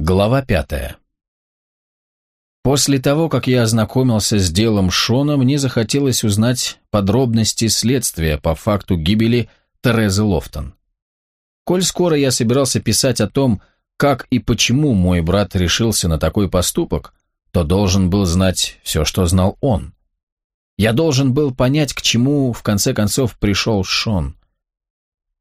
Глава пятая. После того, как я ознакомился с делом Шона, мне захотелось узнать подробности следствия по факту гибели Терезы Лофтон. Коль скоро я собирался писать о том, как и почему мой брат решился на такой поступок, то должен был знать все, что знал он. Я должен был понять, к чему в конце концов пришел Шон.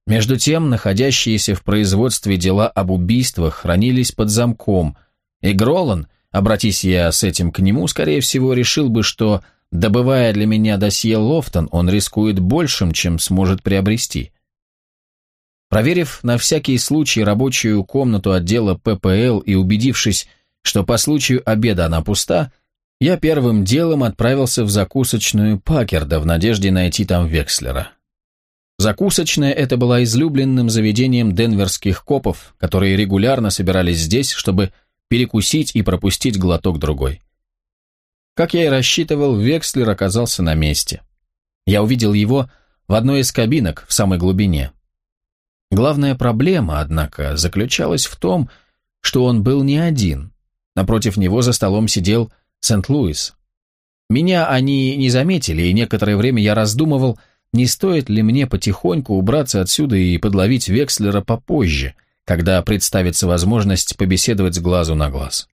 Между тем, находящиеся в производстве дела об убийствах хранились под замком, и Гролан, обратись я с этим к нему, скорее всего, решил бы, что, добывая для меня досье Лофтон, он рискует большим, чем сможет приобрести. Проверив на всякий случай рабочую комнату отдела ППЛ и убедившись, что по случаю обеда она пуста, я первым делом отправился в закусочную Пакерда в надежде найти там Векслера. Закусочная это была излюбленным заведением денверских копов, которые регулярно собирались здесь, чтобы перекусить и пропустить глоток другой. Как я и рассчитывал, Векслер оказался на месте. Я увидел его в одной из кабинок в самой глубине. Главная проблема, однако, заключалась в том, что он был не один. Напротив него за столом сидел Сент-Луис. Меня они не заметили, и некоторое время я раздумывал, не стоит ли мне потихоньку убраться отсюда и подловить Векслера попозже, когда представится возможность побеседовать с глазу на глаз.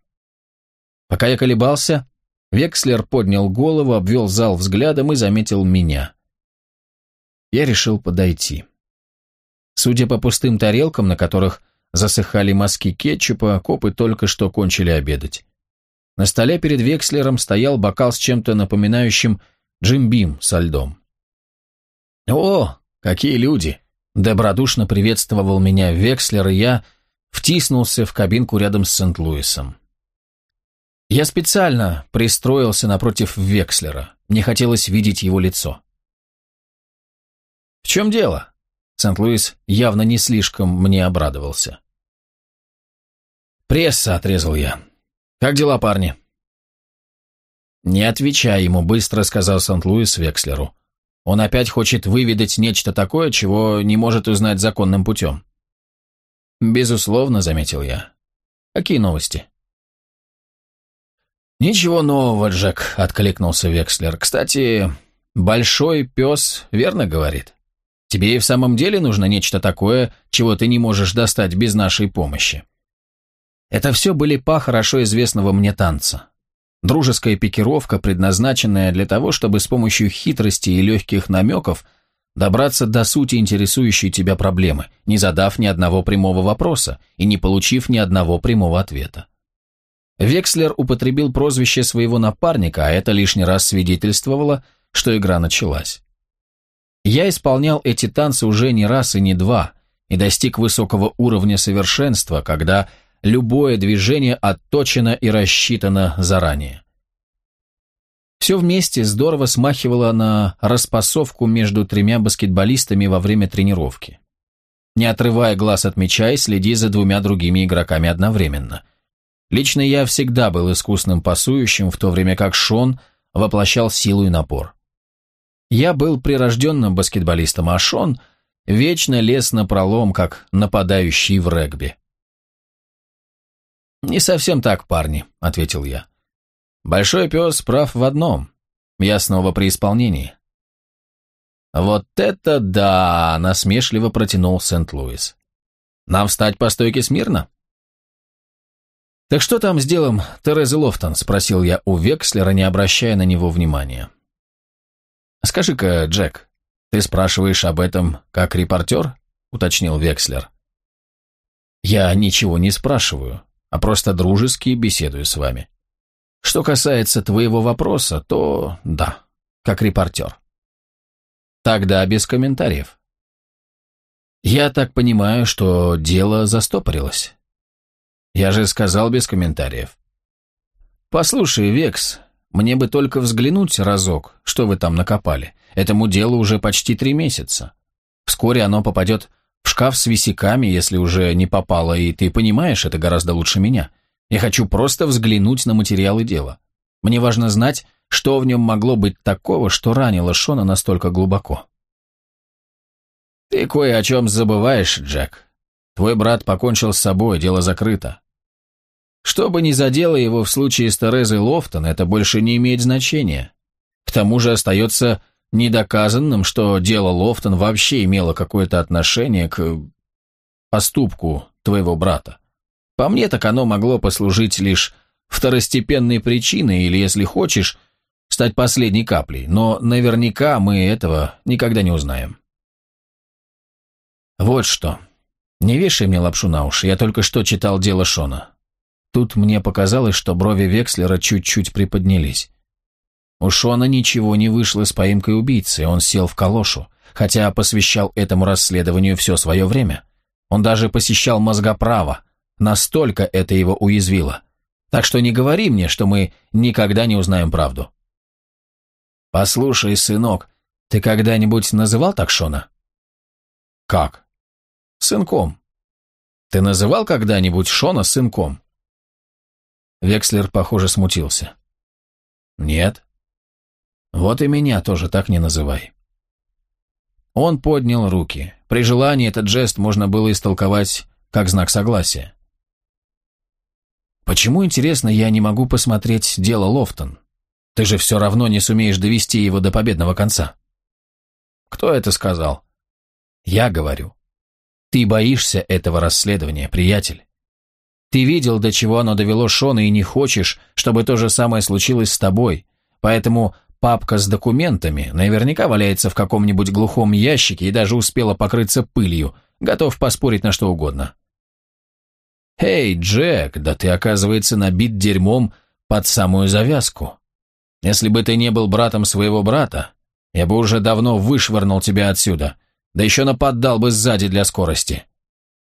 Пока я колебался, Векслер поднял голову, обвел зал взглядом и заметил меня. Я решил подойти. Судя по пустым тарелкам, на которых засыхали мазки кетчупа, копы только что кончили обедать. На столе перед Векслером стоял бокал с чем-то напоминающим джимбим со льдом. «О, какие люди!» Добродушно приветствовал меня Векслер, и я втиснулся в кабинку рядом с Сент-Луисом. Я специально пристроился напротив Векслера. Мне хотелось видеть его лицо. «В чем дело?» Сент-Луис явно не слишком мне обрадовался. «Пресса», — отрезал я. «Как дела, парни?» «Не отвечай ему», — быстро сказал Сент-Луис Векслеру. Он опять хочет выведать нечто такое, чего не может узнать законным путем. Безусловно, заметил я. Какие новости? Ничего нового, Джек, откликнулся Векслер. Кстати, большой пес верно говорит. Тебе и в самом деле нужно нечто такое, чего ты не можешь достать без нашей помощи. Это все были па хорошо известного мне танца. Дружеская пикировка, предназначенная для того, чтобы с помощью хитрости и легких намеков добраться до сути интересующей тебя проблемы, не задав ни одного прямого вопроса и не получив ни одного прямого ответа. Векслер употребил прозвище своего напарника, а это лишний раз свидетельствовало, что игра началась. Я исполнял эти танцы уже не раз и не два, и достиг высокого уровня совершенства, когда любое движение отточено и рассчитано заранее. Все вместе здорово смахивало на распасовку между тремя баскетболистами во время тренировки. Не отрывая глаз от мяча и следи за двумя другими игроками одновременно. Лично я всегда был искусным пасующим, в то время как Шон воплощал силу и напор. Я был прирожденным баскетболистом, а Шон вечно лез на пролом, как нападающий в регби. «Не совсем так, парни», — ответил я. «Большой пес прав в одном. Я снова при исполнении». «Вот это да!» — насмешливо протянул Сент-Луис. «Нам встать по стойке смирно?» «Так что там с делом Терезы Лофтон?» — спросил я у Векслера, не обращая на него внимания. «Скажи-ка, Джек, ты спрашиваешь об этом как репортер?» — уточнил Векслер. «Я ничего не спрашиваю а просто дружески беседую с вами. Что касается твоего вопроса, то да, как репортер. Тогда без комментариев. Я так понимаю, что дело застопорилось. Я же сказал без комментариев. Послушай, Векс, мне бы только взглянуть разок, что вы там накопали. Этому делу уже почти три месяца. Вскоре оно попадет в шкаф с висяками, если уже не попало, и ты понимаешь это гораздо лучше меня. Я хочу просто взглянуть на материалы дела. Мне важно знать, что в нем могло быть такого, что ранило Шона настолько глубоко. Ты кое о чем забываешь, Джек. Твой брат покончил с собой, дело закрыто. Что бы ни задело его в случае с Терезой Лофтон, это больше не имеет значения. К тому же остается недоказанным, что дело Лофтон вообще имело какое-то отношение к поступку твоего брата. По мне, так оно могло послужить лишь второстепенной причиной или, если хочешь, стать последней каплей, но наверняка мы этого никогда не узнаем. Вот что. Не вешай мне лапшу на уши, я только что читал дело Шона. Тут мне показалось, что брови Векслера чуть-чуть приподнялись. У Шона ничего не вышло с поимкой убийцы, он сел в калошу, хотя посвящал этому расследованию все свое время. Он даже посещал мозгоправо, настолько это его уязвило. Так что не говори мне, что мы никогда не узнаем правду. Послушай, сынок, ты когда-нибудь называл так Шона? Как? Сынком. Ты называл когда-нибудь Шона сынком? Векслер, похоже, смутился. Нет. Вот и меня тоже так не называй. Он поднял руки. При желании этот жест можно было истолковать как знак согласия. «Почему, интересно, я не могу посмотреть дело Лофтон? Ты же все равно не сумеешь довести его до победного конца». «Кто это сказал?» «Я говорю. Ты боишься этого расследования, приятель. Ты видел, до чего оно довело Шона, и не хочешь, чтобы то же самое случилось с тобой, поэтому Папка с документами наверняка валяется в каком-нибудь глухом ящике и даже успела покрыться пылью, готов поспорить на что угодно. «Эй, Джек, да ты, оказывается, набит дерьмом под самую завязку. Если бы ты не был братом своего брата, я бы уже давно вышвырнул тебя отсюда, да еще нападал бы сзади для скорости.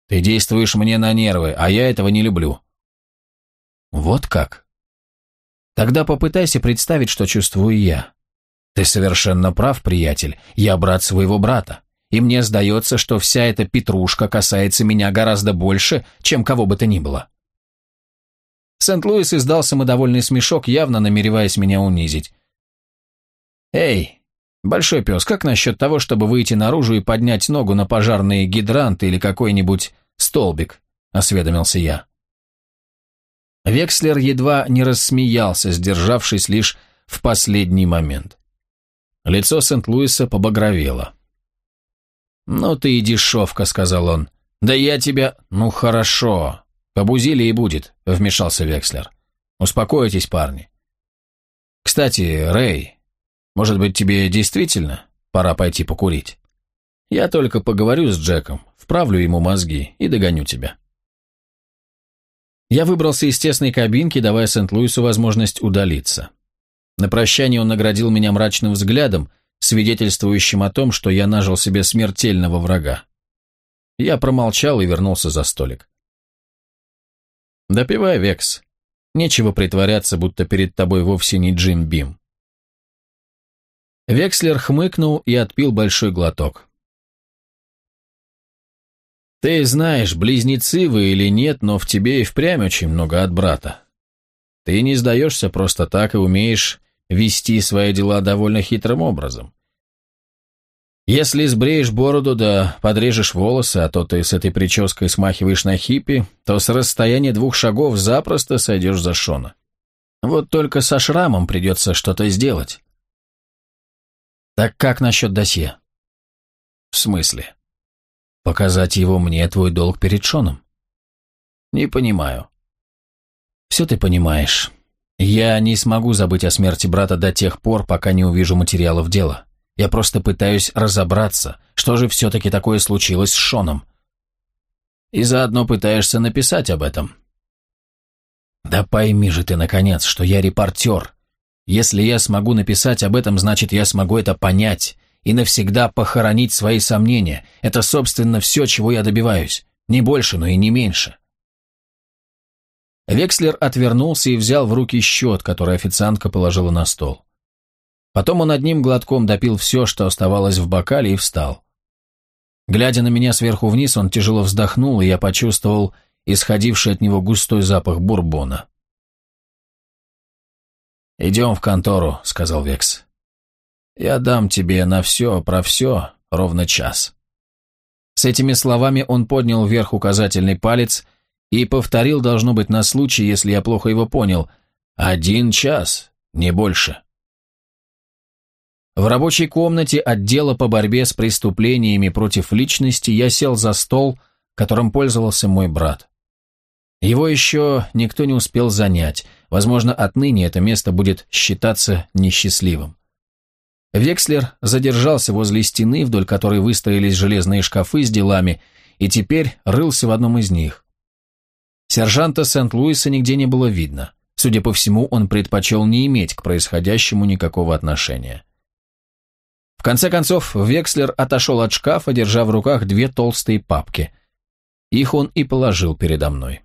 Ты действуешь мне на нервы, а я этого не люблю». «Вот как?» Тогда попытайся представить, что чувствую я. Ты совершенно прав, приятель, я брат своего брата, и мне сдается, что вся эта петрушка касается меня гораздо больше, чем кого бы то ни было. Сент-Луис издал самодовольный смешок, явно намереваясь меня унизить. «Эй, большой пес, как насчет того, чтобы выйти наружу и поднять ногу на пожарные гидранты или какой-нибудь столбик?» — осведомился я. Векслер едва не рассмеялся, сдержавшись лишь в последний момент. Лицо Сент-Луиса побагровело. «Ну ты и дешевка», — сказал он. «Да я тебя...» «Ну хорошо. Побузили и будет», — вмешался Векслер. «Успокойтесь, парни. Кстати, Рэй, может быть, тебе действительно пора пойти покурить? Я только поговорю с Джеком, вправлю ему мозги и догоню тебя». Я выбрался из тесной кабинки, давая Сент-Луису возможность удалиться. На прощание он наградил меня мрачным взглядом, свидетельствующим о том, что я нажил себе смертельного врага. Я промолчал и вернулся за столик. «Допивай, Векс. Нечего притворяться, будто перед тобой вовсе не Джим Бим». Векслер хмыкнул и отпил большой глоток. Ты знаешь, близнецы вы или нет, но в тебе и впрямь очень много от брата. Ты не сдаешься просто так и умеешь вести свои дела довольно хитрым образом. Если сбреешь бороду да подрежешь волосы, а то ты с этой прической смахиваешь на хиппи, то с расстояния двух шагов запросто сойдешь за Шона. Вот только со шрамом придется что-то сделать. Так как насчет досье? В смысле? Показать его мне твой долг перед Шоном. Не понимаю. Все ты понимаешь. Я не смогу забыть о смерти брата до тех пор, пока не увижу материалов дела. Я просто пытаюсь разобраться, что же все-таки такое случилось с Шоном. И заодно пытаешься написать об этом. Да пойми же ты, наконец, что я репортер. Если я смогу написать об этом, значит, я смогу это понять, и навсегда похоронить свои сомнения. Это, собственно, все, чего я добиваюсь. Не больше, но и не меньше. Векслер отвернулся и взял в руки счет, который официантка положила на стол. Потом он одним глотком допил все, что оставалось в бокале, и встал. Глядя на меня сверху вниз, он тяжело вздохнул, и я почувствовал исходивший от него густой запах бурбона. «Идем в контору», — сказал Векс. Я дам тебе на все про все ровно час». С этими словами он поднял вверх указательный палец, и повторил, должно быть, на случай, если я плохо его понял. «Один час, не больше». В рабочей комнате отдела по борьбе с преступлениями против личности я сел за стол, которым пользовался мой брат. Его еще никто не успел занять. Возможно, отныне это место будет считаться несчастливым. Векслер задержался возле стены, вдоль которой выстроились железные шкафы с делами, и теперь рылся в одном из них. Сержанта Сент-Луиса нигде не было видно. Судя по всему, он предпочел не иметь к происходящему никакого отношения. В конце концов, Векслер отошел от шкафа, держа в руках две толстые папки. Их он и положил передо мной.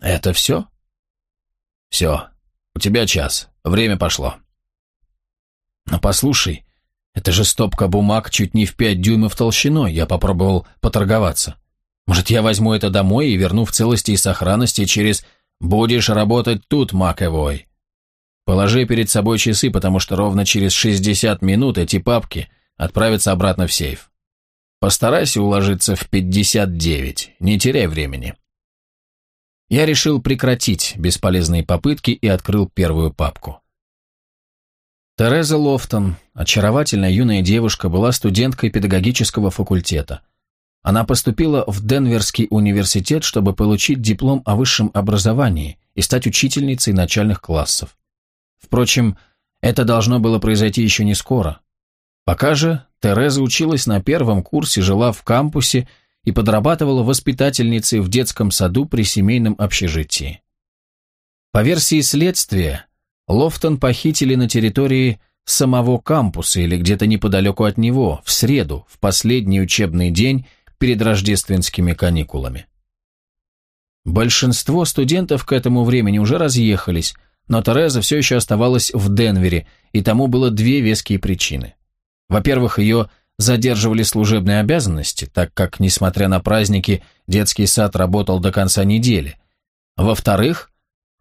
«Это все?» «Все. У тебя час. Время пошло». «Но послушай, это же стопка бумаг чуть не в пять дюймов толщиной. Я попробовал поторговаться. Может, я возьму это домой и верну в целости и сохранности через «Будешь работать тут, Маковой». Положи перед собой часы, потому что ровно через 60 минут эти папки отправятся обратно в сейф. Постарайся уложиться в 59, не теряй времени. Я решил прекратить бесполезные попытки и открыл первую папку. Тереза Лофтон, очаровательная юная девушка, была студенткой педагогического факультета. Она поступила в Денверский университет, чтобы получить диплом о высшем образовании и стать учительницей начальных классов. Впрочем, это должно было произойти еще не скоро. Пока же Тереза училась на первом курсе, жила в кампусе и подрабатывала воспитательницей в детском саду при семейном общежитии. По версии следствия, Лофтон похитили на территории самого кампуса или где-то неподалеку от него, в среду, в последний учебный день перед рождественскими каникулами. Большинство студентов к этому времени уже разъехались, но Тереза все еще оставалась в Денвере, и тому было две веские причины. Во-первых, ее задерживали служебные обязанности, так как, несмотря на праздники, детский сад работал до конца недели. Во-вторых,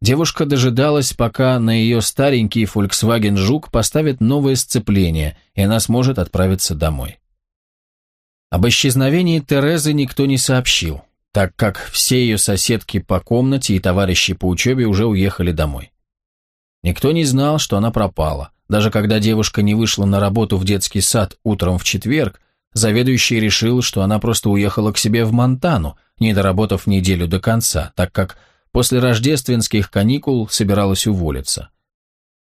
девушка дожидалась, пока на ее старенький Volkswagen Жук поставят новое сцепление, и она сможет отправиться домой. Об исчезновении Терезы никто не сообщил, так как все ее соседки по комнате и товарищи по учебе уже уехали домой. Никто не знал, что она пропала. Даже когда девушка не вышла на работу в детский сад утром в четверг, заведующий решил, что она просто уехала к себе в Монтану, не доработав неделю до конца, так как после рождественских каникул собиралась уволиться.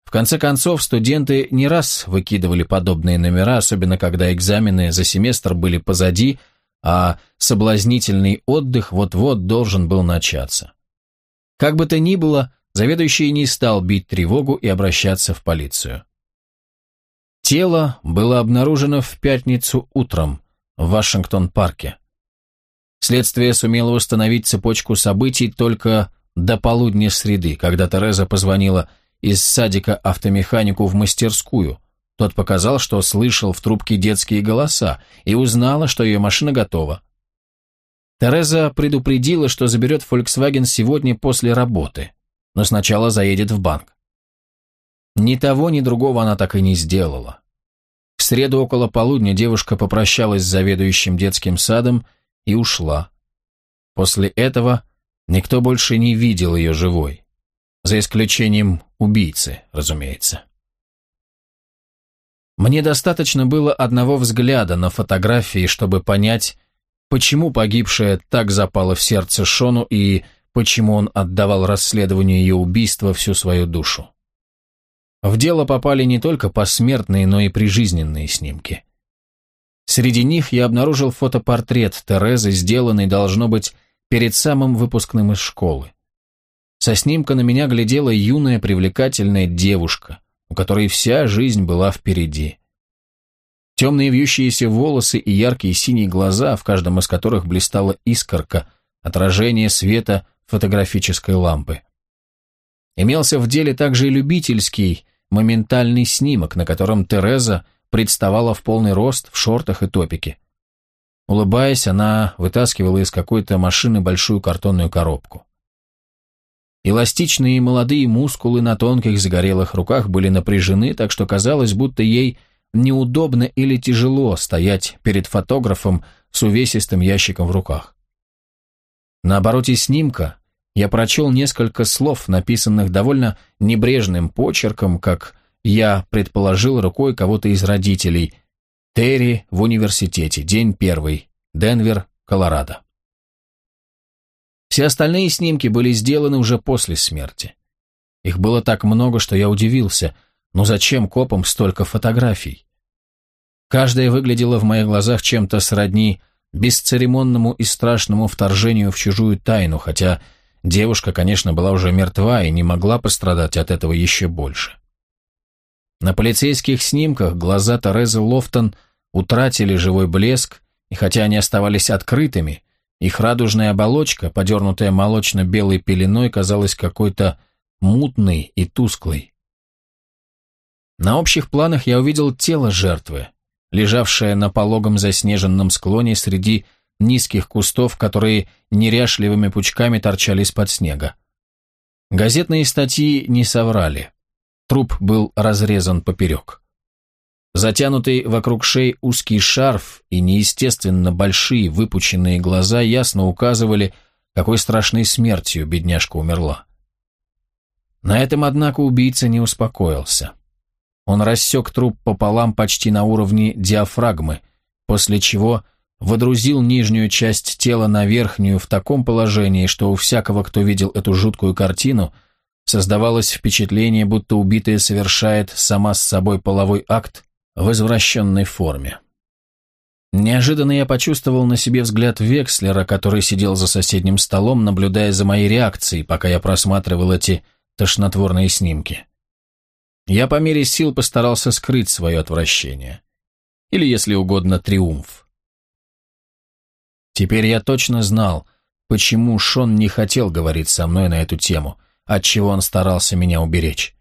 В конце концов, студенты не раз выкидывали подобные номера, особенно когда экзамены за семестр были позади, а соблазнительный отдых вот-вот должен был начаться. Как бы то ни было, заведующий не стал бить тревогу и обращаться в полицию. Тело было обнаружено в пятницу утром в Вашингтон-парке. Следствие сумело установить цепочку событий только до полудня среды, когда Тереза позвонила из садика автомеханику в мастерскую. Тот показал, что слышал в трубке детские голоса и узнала, что ее машина готова. Тереза предупредила, что заберет Volkswagen сегодня после работы но сначала заедет в банк. Ни того, ни другого она так и не сделала. В среду около полудня девушка попрощалась с заведующим детским садом и ушла. После этого никто больше не видел ее живой. За исключением убийцы, разумеется. Мне достаточно было одного взгляда на фотографии, чтобы понять, почему погибшая так запала в сердце Шону и почему он отдавал расследованию ее убийства всю свою душу. В дело попали не только посмертные, но и прижизненные снимки. Среди них я обнаружил фотопортрет Терезы, сделанный, должно быть, перед самым выпускным из школы. Со снимка на меня глядела юная привлекательная девушка, у которой вся жизнь была впереди. Темные вьющиеся волосы и яркие синие глаза, в каждом из которых блистала искорка, отражение света фотографической лампы. Имелся в деле также и любительский, моментальный снимок, на котором Тереза представала в полный рост в шортах и топике. Улыбаясь, она вытаскивала из какой-то машины большую картонную коробку. Эластичные молодые мускулы на тонких загорелых руках были напряжены, так что казалось, будто ей неудобно или тяжело стоять перед фотографом с увесистым ящиком в руках. На обороте снимка я прочел несколько слов, написанных довольно небрежным почерком, как я предположил рукой кого-то из родителей. Терри в университете, день первый, Денвер, Колорадо. Все остальные снимки были сделаны уже после смерти. Их было так много, что я удивился. Но зачем копам столько фотографий? Каждая выглядела в моих глазах чем-то сродни бесцеремонному и страшному вторжению в чужую тайну, хотя девушка, конечно, была уже мертва и не могла пострадать от этого еще больше. На полицейских снимках глаза Терезы Лофтон утратили живой блеск, и хотя они оставались открытыми, их радужная оболочка, подернутая молочно-белой пеленой, казалась какой-то мутной и тусклой. На общих планах я увидел тело жертвы, лежавшее на пологом заснеженном склоне среди низких кустов, которые неряшливыми пучками торчали из-под снега. Газетные статьи не соврали. Труп был разрезан поперек. Затянутый вокруг шеи узкий шарф и неестественно большие выпученные глаза ясно указывали, какой страшной смертью бедняжка умерла. На этом, однако, убийца не успокоился. Он рассек труп пополам почти на уровне диафрагмы, после чего водрузил нижнюю часть тела на верхнюю в таком положении, что у всякого, кто видел эту жуткую картину, создавалось впечатление, будто убитая совершает сама с собой половой акт в извращенной форме. Неожиданно я почувствовал на себе взгляд Векслера, который сидел за соседним столом, наблюдая за моей реакцией, пока я просматривал эти тошнотворные снимки. Я по мере сил постарался скрыть свое отвращение. Или, если угодно, триумф. Теперь я точно знал, почему Шон не хотел говорить со мной на эту тему, отчего он старался меня уберечь.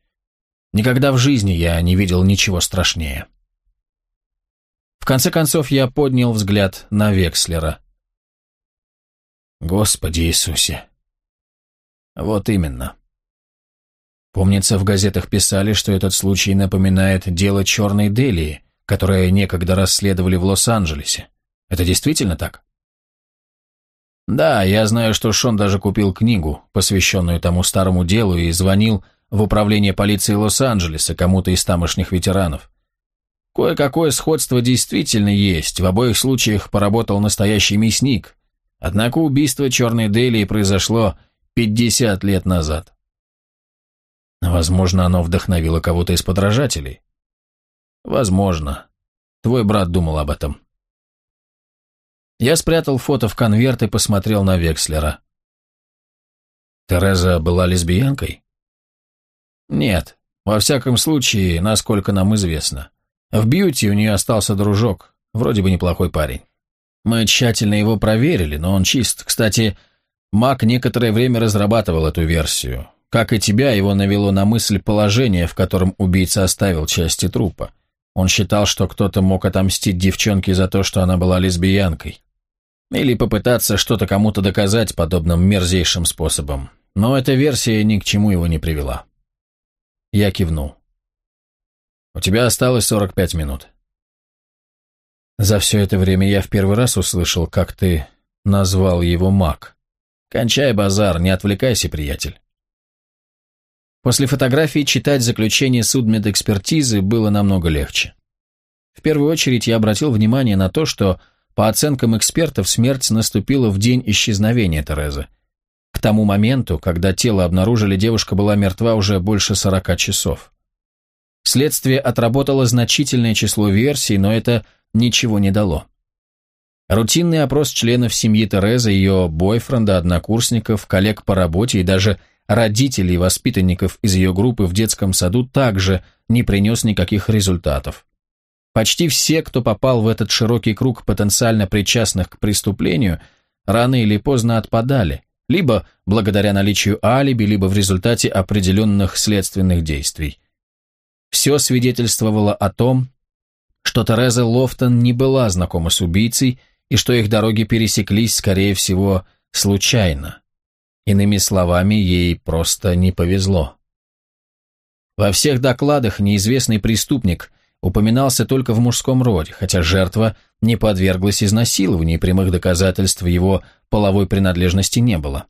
Никогда в жизни я не видел ничего страшнее. В конце концов я поднял взгляд на Векслера. Господи Иисусе! Вот именно. Помнится, в газетах писали, что этот случай напоминает дело Черной Делии, которое некогда расследовали в Лос-Анджелесе. Это действительно так? Да, я знаю, что Шон даже купил книгу, посвященную тому старому делу, и звонил в управление полиции Лос-Анджелеса кому-то из тамошних ветеранов. Кое-какое сходство действительно есть, в обоих случаях поработал настоящий мясник. Однако убийство Черной Делии произошло 50 лет назад. Возможно, оно вдохновило кого-то из подражателей. Возможно. Твой брат думал об этом. Я спрятал фото в конверт и посмотрел на Векслера. Тереза была лесбиянкой? Нет. Во всяком случае, насколько нам известно. В Бьюти у нее остался дружок, вроде бы неплохой парень. Мы тщательно его проверили, но он чист. Кстати, Мак некоторое время разрабатывал эту версию. Как и тебя, его навело на мысль положение, в котором убийца оставил части трупа. Он считал, что кто-то мог отомстить девчонке за то, что она была лесбиянкой. Или попытаться что-то кому-то доказать подобным мерзейшим способом. Но эта версия ни к чему его не привела. Я кивнул. «У тебя осталось 45 минут». За все это время я в первый раз услышал, как ты назвал его маг. Кончай базар, не отвлекайся, приятель. После фотографии читать заключение судмедэкспертизы было намного легче. В первую очередь я обратил внимание на то, что, по оценкам экспертов, смерть наступила в день исчезновения Терезы. К тому моменту, когда тело обнаружили, девушка была мертва уже больше 40 часов. Следствие отработало значительное число версий, но это ничего не дало. Рутинный опрос членов семьи Терезы, ее бойфренда, однокурсников, коллег по работе и даже родителей воспитанников из ее группы в детском саду также не принес никаких результатов. Почти все, кто попал в этот широкий круг потенциально причастных к преступлению, рано или поздно отпадали, либо благодаря наличию алиби, либо в результате определенных следственных действий. Все свидетельствовало о том, что Тереза Лофтон не была знакома с убийцей и что их дороги пересеклись, скорее всего, случайно. Иными словами, ей просто не повезло. Во всех докладах неизвестный преступник упоминался только в мужском роде, хотя жертва не подверглась изнасилованию, и прямых доказательств его половой принадлежности не было.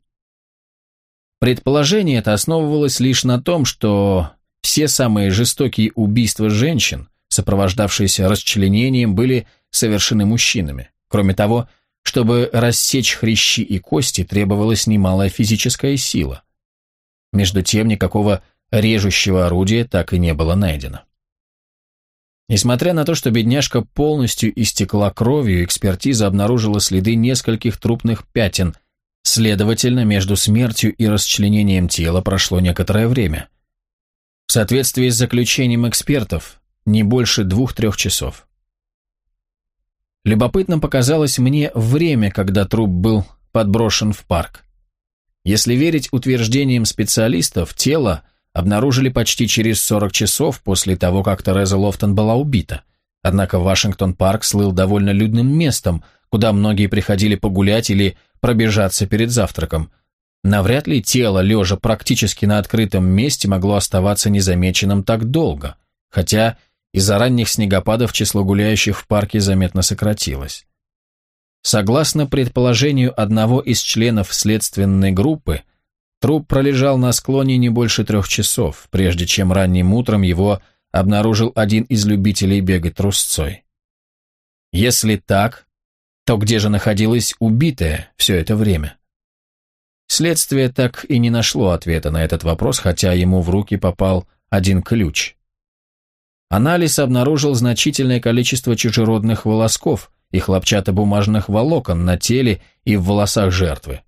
Предположение это основывалось лишь на том, что все самые жестокие убийства женщин, сопровождавшиеся расчленением, были совершены мужчинами. Кроме того, чтобы рассечь хрящи и кости, требовалась немалая физическая сила. Между тем, никакого режущего орудия так и не было найдено. Несмотря на то, что бедняжка полностью истекла кровью, экспертиза обнаружила следы нескольких трупных пятен, следовательно, между смертью и расчленением тела прошло некоторое время. В соответствии с заключением экспертов, не больше двух-трех часов. Любопытным показалось мне время, когда труп был подброшен в парк. Если верить утверждениям специалистов, тело обнаружили почти через 40 часов после того, как Тереза Лофтон была убита. Однако Вашингтон-парк слыл довольно людным местом, куда многие приходили погулять или пробежаться перед завтраком. Навряд ли тело, лежа практически на открытом месте, могло оставаться незамеченным так долго, хотя из-за ранних снегопадов число гуляющих в парке заметно сократилось. Согласно предположению одного из членов следственной группы, Труп пролежал на склоне не больше трех часов, прежде чем ранним утром его обнаружил один из любителей бегать трусцой. Если так, то где же находилась убитая все это время? Следствие так и не нашло ответа на этот вопрос, хотя ему в руки попал один ключ. Анализ обнаружил значительное количество чужеродных волосков и хлопчатобумажных волокон на теле и в волосах жертвы.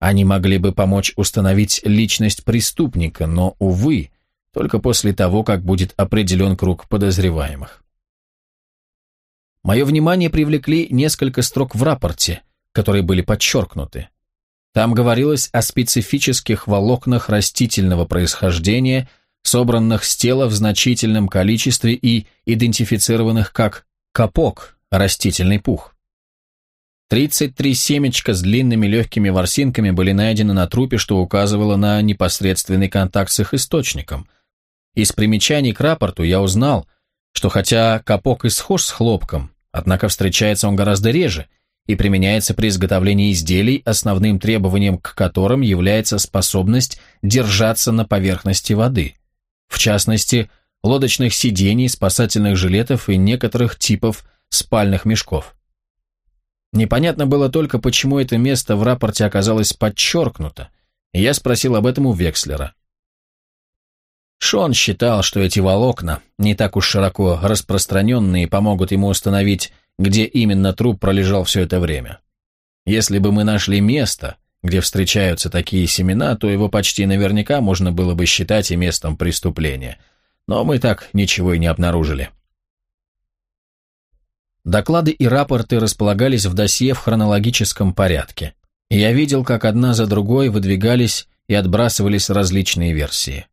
Они могли бы помочь установить личность преступника, но, увы, только после того, как будет определен круг подозреваемых. Мое внимание привлекли несколько строк в рапорте, которые были подчеркнуты. Там говорилось о специфических волокнах растительного происхождения, собранных с тела в значительном количестве и идентифицированных как капок, растительный пух. 33 семечка с длинными легкими ворсинками были найдены на трупе, что указывало на непосредственный контакт с их источником. Из примечаний к рапорту я узнал, что хотя капок и схож с хлопком, однако встречается он гораздо реже и применяется при изготовлении изделий, основным требованием к которым является способность держаться на поверхности воды, в частности, лодочных сидений, спасательных жилетов и некоторых типов спальных мешков. Непонятно было только, почему это место в рапорте оказалось подчеркнуто, и я спросил об этом у Векслера. Шон считал, что эти волокна, не так уж широко распространенные, помогут ему установить, где именно труп пролежал все это время. Если бы мы нашли место, где встречаются такие семена, то его почти наверняка можно было бы считать и местом преступления. Но мы так ничего и не обнаружили. Доклады и рапорты располагались в досье в хронологическом порядке. И я видел, как одна за другой выдвигались и отбрасывались различные версии.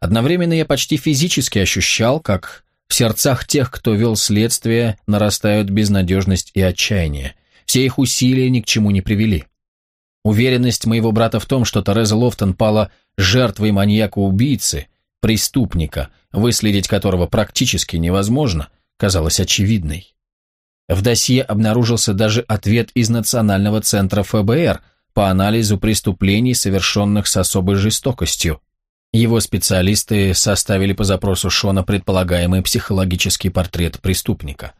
Одновременно я почти физически ощущал, как в сердцах тех, кто вел следствие, нарастают безнадежность и отчаяние. Все их усилия ни к чему не привели. Уверенность моего брата в том, что Тереза Лофтон пала жертвой маньяка-убийцы, преступника, выследить которого практически невозможно – казалась очевидной. В досье обнаружился даже ответ из Национального центра ФБР по анализу преступлений, совершенных с особой жестокостью. Его специалисты составили по запросу Шона предполагаемый психологический портрет преступника.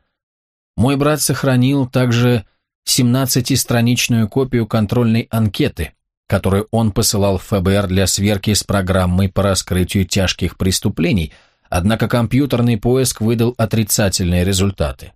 Мой брат сохранил также 17-страничную копию контрольной анкеты, которую он посылал в ФБР для сверки с программой по раскрытию тяжких преступлений – Однако компьютерный поиск выдал отрицательные результаты.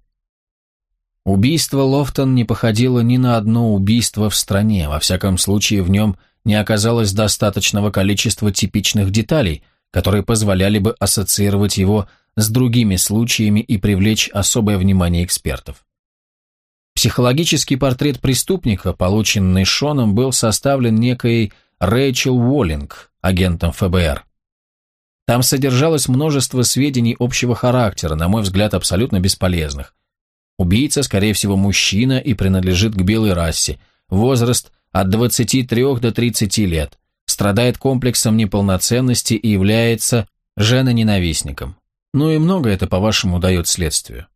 Убийство Лофтон не походило ни на одно убийство в стране, во всяком случае в нем не оказалось достаточного количества типичных деталей, которые позволяли бы ассоциировать его с другими случаями и привлечь особое внимание экспертов. Психологический портрет преступника, полученный Шоном, был составлен некой Рэйчел Уоллинг, агентом ФБР. Там содержалось множество сведений общего характера, на мой взгляд, абсолютно бесполезных. Убийца, скорее всего, мужчина и принадлежит к белой расе. Возраст от 23 до 30 лет. Страдает комплексом неполноценности и является женоненавистником. Ну и много это, по-вашему, дает следствию.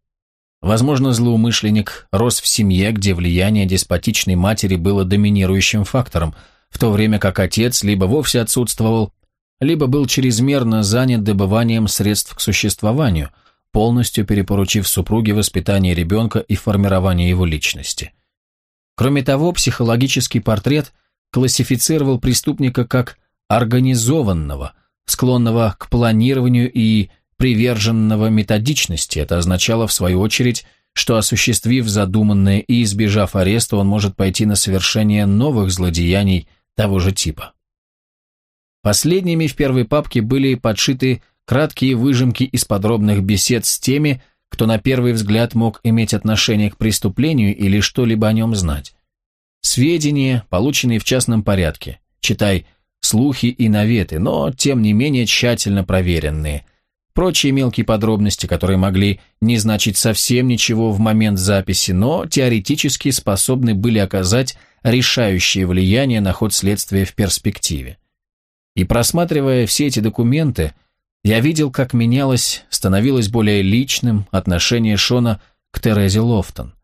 Возможно, злоумышленник рос в семье, где влияние деспотичной матери было доминирующим фактором, в то время как отец либо вовсе отсутствовал, либо был чрезмерно занят добыванием средств к существованию, полностью перепоручив супруге воспитание ребенка и формирование его личности. Кроме того, психологический портрет классифицировал преступника как организованного, склонного к планированию и приверженного методичности. Это означало, в свою очередь, что, осуществив задуманное и избежав ареста, он может пойти на совершение новых злодеяний того же типа. Последними в первой папке были подшиты краткие выжимки из подробных бесед с теми, кто на первый взгляд мог иметь отношение к преступлению или что-либо о нем знать. Сведения, полученные в частном порядке, читай слухи и наветы, но, тем не менее, тщательно проверенные – прочие мелкие подробности, которые могли не значить совсем ничего в момент записи, но теоретически способны были оказать решающее влияние на ход следствия в перспективе. И просматривая все эти документы, я видел, как менялось, становилось более личным отношение Шона к Терезе Лофтон.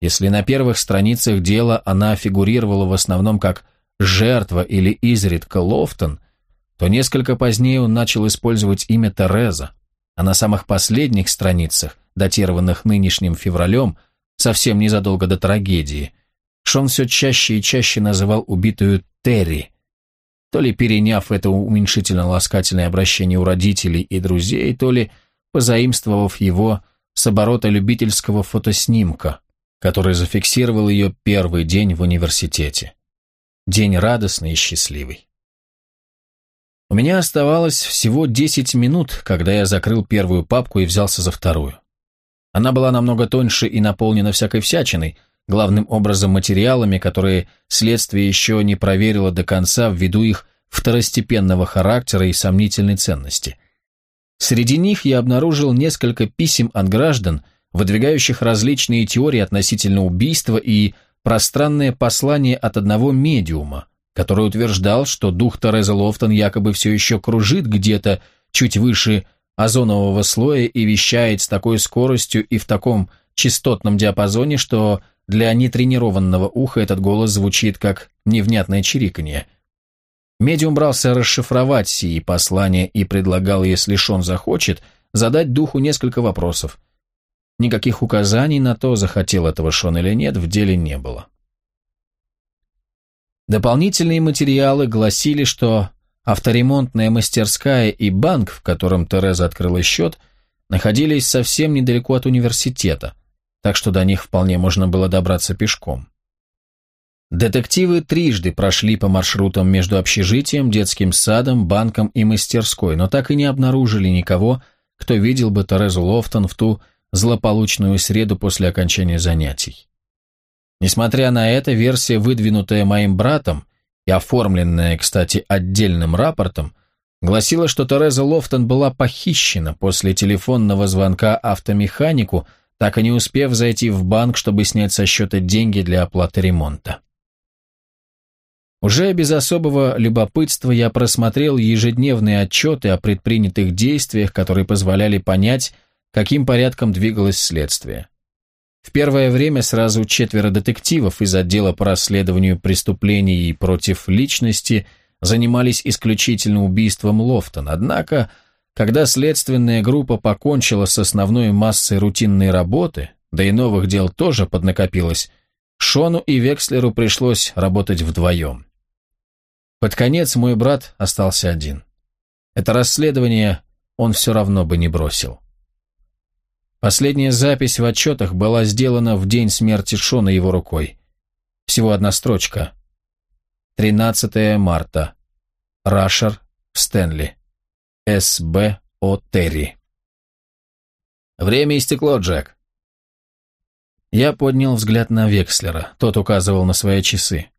Если на первых страницах дела она фигурировала в основном как жертва или изредка Лофтон, то несколько позднее он начал использовать имя Тереза, а на самых последних страницах, датированных нынешним февралем, совсем незадолго до трагедии, Шон все чаще и чаще называл убитую Терри, то ли переняв это уменьшительно-ласкательное обращение у родителей и друзей, то ли позаимствовав его с оборота любительского фотоснимка, который зафиксировал ее первый день в университете. День радостный и счастливый. У меня оставалось всего 10 минут, когда я закрыл первую папку и взялся за вторую. Она была намного тоньше и наполнена всякой всячиной, главным образом материалами, которые следствие еще не проверило до конца ввиду их второстепенного характера и сомнительной ценности. Среди них я обнаружил несколько писем от граждан, выдвигающих различные теории относительно убийства и пространное послание от одного медиума, который утверждал, что дух Терезы Лофтон якобы все еще кружит где-то чуть выше озонового слоя и вещает с такой скоростью и в таком частотном диапазоне, что для нетренированного уха этот голос звучит как невнятное чириканье. Медиум брался расшифровать сии послания и предлагал, если Шон захочет, задать духу несколько вопросов. Никаких указаний на то, захотел этого Шон или нет, в деле не было. Дополнительные материалы гласили, что авторемонтная мастерская и банк, в котором Тереза открыла счет, находились совсем недалеко от университета, так что до них вполне можно было добраться пешком. Детективы трижды прошли по маршрутам между общежитием, детским садом, банком и мастерской, но так и не обнаружили никого, кто видел бы Терезу Лофтон в ту злополучную среду после окончания занятий. Несмотря на это, версия, выдвинутая моим братом и оформленная, кстати, отдельным рапортом, гласила, что Тереза Лофтон была похищена после телефонного звонка автомеханику, так и не успев зайти в банк, чтобы снять со счета деньги для оплаты ремонта. Уже без особого любопытства я просмотрел ежедневные отчеты о предпринятых действиях, которые позволяли понять, каким порядком двигалось следствие. В первое время сразу четверо детективов из отдела по расследованию преступлений против личности занимались исключительно убийством Лофтон, однако, когда следственная группа покончила с основной массой рутинной работы, да и новых дел тоже поднакопилось, Шону и Векслеру пришлось работать вдвоем. Под конец мой брат остался один. Это расследование он все равно бы не бросил. Последняя запись в отчетах была сделана в день смерти Шона его рукой. Всего одна строчка. 13 марта. Рашер в Стэнли. С.Б. О. Терри. «Время истекло, Джек». Я поднял взгляд на Векслера, тот указывал на свои часы.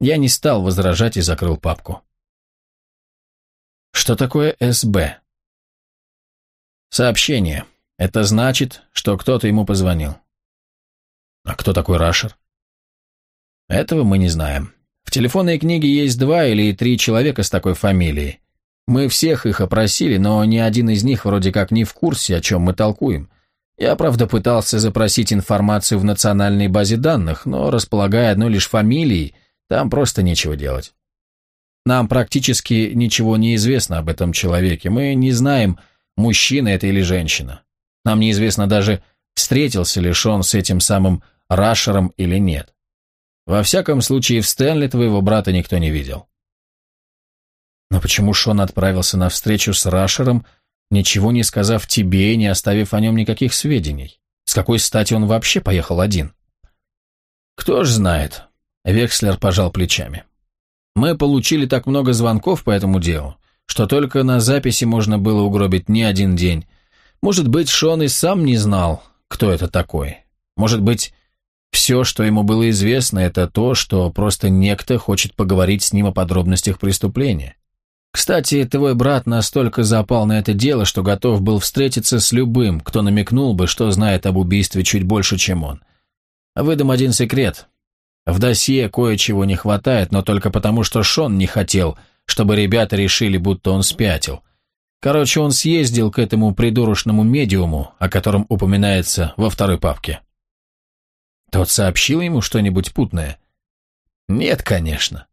Я не стал возражать и закрыл папку. Что такое СБ? Сообщение. Это значит, что кто-то ему позвонил. А кто такой Рашер? Этого мы не знаем. В телефонной книге есть два или три человека с такой фамилией. Мы всех их опросили, но ни один из них вроде как не в курсе, о чем мы толкуем. Я, правда, пытался запросить информацию в национальной базе данных, но, располагая одной лишь фамилией, там просто нечего делать. Нам практически ничего не известно об этом человеке. Мы не знаем, мужчина это или женщина. Нам неизвестно даже, встретился ли Шон с этим самым Рашером или нет. Во всяком случае, в Стэнли твоего брата никто не видел. Но почему Шон отправился на встречу с Рашером, ничего не сказав тебе и не оставив о нем никаких сведений? С какой стати он вообще поехал один? Кто ж знает. Векслер пожал плечами. Мы получили так много звонков по этому делу, что только на записи можно было угробить не один день. Может быть, Шон и сам не знал, кто это такой. Может быть, все, что ему было известно, это то, что просто некто хочет поговорить с ним о подробностях преступления. Кстати, твой брат настолько запал на это дело, что готов был встретиться с любым, кто намекнул бы, что знает об убийстве чуть больше, чем он. Выдам один секрет. В досье кое-чего не хватает, но только потому, что Шон не хотел, чтобы ребята решили, будто он спятил. Короче, он съездил к этому придурочному медиуму, о котором упоминается во второй папке. Тот сообщил ему что-нибудь путное? Нет, конечно.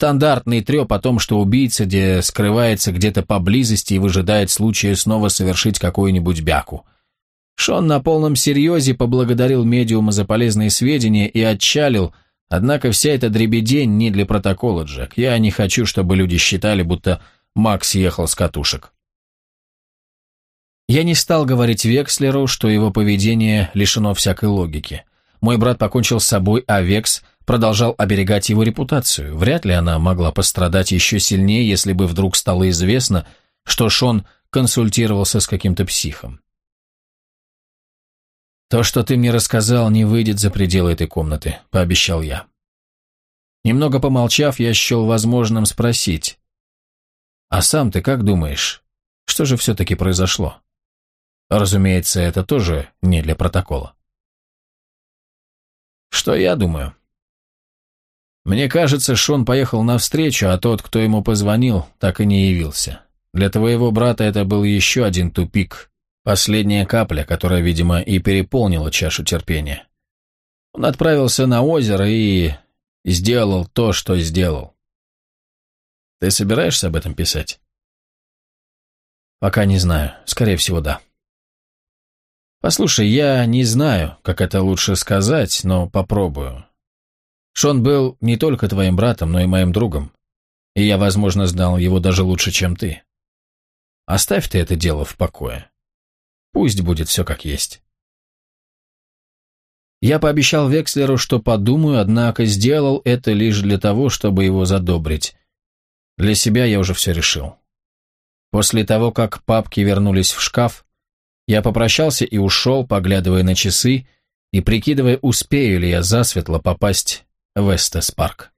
Стандартный треп о том, что убийца где скрывается где-то поблизости и выжидает случая снова совершить какую-нибудь бяку. Шон на полном серьезе поблагодарил медиума за полезные сведения и отчалил, однако вся эта дребедень не для протокола, Джек. Я не хочу, чтобы люди считали, будто Макс ехал с катушек. Я не стал говорить Векслеру, что его поведение лишено всякой логики. Мой брат покончил с собой, а Векс продолжал оберегать его репутацию. Вряд ли она могла пострадать еще сильнее, если бы вдруг стало известно, что Шон консультировался с каким-то психом. «То, что ты мне рассказал, не выйдет за пределы этой комнаты», — пообещал я. Немного помолчав, я счел возможным спросить. «А сам ты как думаешь, что же все-таки произошло?» Разумеется, это тоже не для протокола. Что я думаю? Мне кажется, Шон поехал навстречу, а тот, кто ему позвонил, так и не явился. Для твоего брата это был еще один тупик, последняя капля, которая, видимо, и переполнила чашу терпения. Он отправился на озеро и сделал то, что сделал. Ты собираешься об этом писать? Пока не знаю. Скорее всего, да. Послушай, я не знаю, как это лучше сказать, но попробую. Шон был не только твоим братом, но и моим другом. И я, возможно, знал его даже лучше, чем ты. Оставь ты это дело в покое. Пусть будет все как есть. Я пообещал Векслеру, что подумаю, однако сделал это лишь для того, чтобы его задобрить. Для себя я уже все решил. После того, как папки вернулись в шкаф, я попрощался и ушел, поглядывая на часы и прикидывая, успею ли я засветло попасть в Эстес-парк.